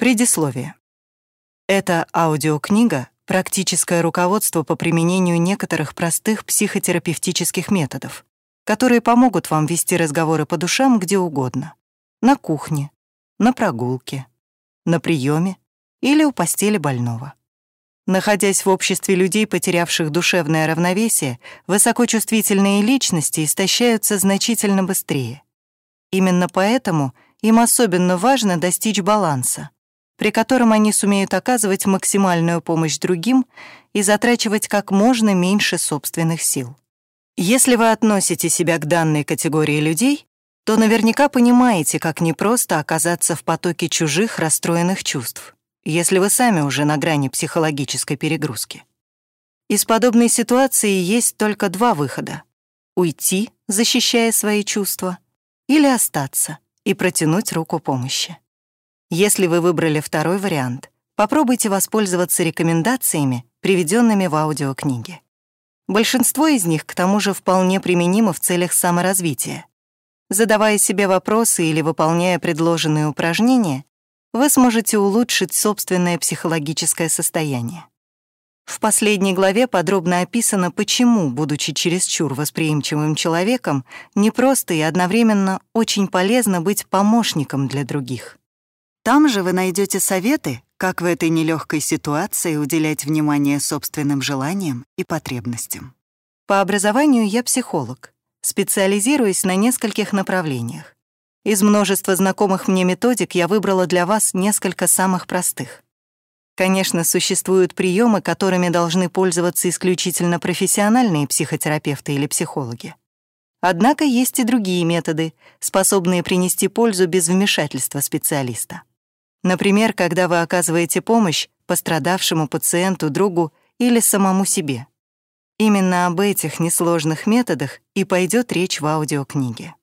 Предисловие. Эта аудиокнига — практическое руководство по применению некоторых простых психотерапевтических методов, которые помогут вам вести разговоры по душам где угодно. На кухне, на прогулке, на приеме или у постели больного. Находясь в обществе людей, потерявших душевное равновесие, высокочувствительные личности истощаются значительно быстрее. Именно поэтому им особенно важно достичь баланса, при котором они сумеют оказывать максимальную помощь другим и затрачивать как можно меньше собственных сил. Если вы относите себя к данной категории людей, то наверняка понимаете, как непросто оказаться в потоке чужих расстроенных чувств если вы сами уже на грани психологической перегрузки. Из подобной ситуации есть только два выхода — уйти, защищая свои чувства, или остаться и протянуть руку помощи. Если вы выбрали второй вариант, попробуйте воспользоваться рекомендациями, приведенными в аудиокниге. Большинство из них, к тому же, вполне применимо в целях саморазвития. Задавая себе вопросы или выполняя предложенные упражнения, вы сможете улучшить собственное психологическое состояние. В последней главе подробно описано, почему, будучи чересчур восприимчивым человеком, непросто и одновременно очень полезно быть помощником для других. Там же вы найдете советы, как в этой нелегкой ситуации уделять внимание собственным желаниям и потребностям. По образованию я психолог, специализируясь на нескольких направлениях из множества знакомых мне методик я выбрала для вас несколько самых простых. Конечно, существуют приемы, которыми должны пользоваться исключительно профессиональные психотерапевты или психологи. Однако есть и другие методы, способные принести пользу без вмешательства специалиста. Например, когда вы оказываете помощь пострадавшему пациенту, другу или самому себе. Именно об этих несложных методах и пойдет речь в аудиокниге.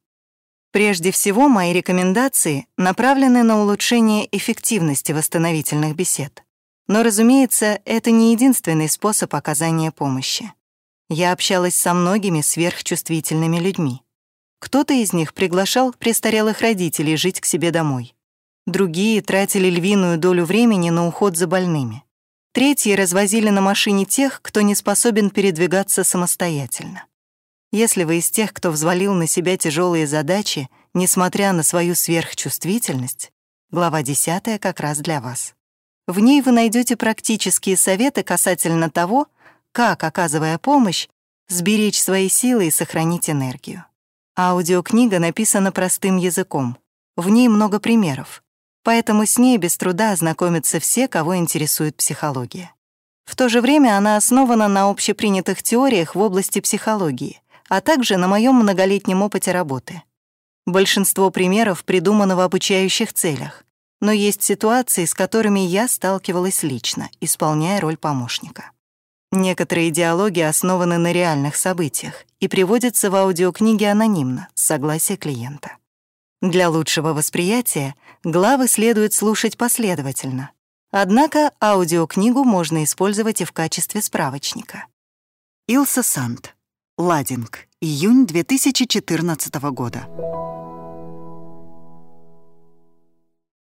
Прежде всего, мои рекомендации направлены на улучшение эффективности восстановительных бесед. Но, разумеется, это не единственный способ оказания помощи. Я общалась со многими сверхчувствительными людьми. Кто-то из них приглашал престарелых родителей жить к себе домой. Другие тратили львиную долю времени на уход за больными. Третьи развозили на машине тех, кто не способен передвигаться самостоятельно. Если вы из тех, кто взвалил на себя тяжелые задачи, несмотря на свою сверхчувствительность, глава 10 как раз для вас. В ней вы найдете практические советы касательно того, как, оказывая помощь, сберечь свои силы и сохранить энергию. Аудиокнига написана простым языком. В ней много примеров, поэтому с ней без труда ознакомятся все, кого интересует психология. В то же время она основана на общепринятых теориях в области психологии, а также на моем многолетнем опыте работы. Большинство примеров придумано в обучающих целях, но есть ситуации, с которыми я сталкивалась лично, исполняя роль помощника. Некоторые диалоги основаны на реальных событиях и приводятся в аудиокниге анонимно, с согласия клиента. Для лучшего восприятия главы следует слушать последовательно. Однако аудиокнигу можно использовать и в качестве справочника. Илса Сант. Ладинг. Июнь 2014 года.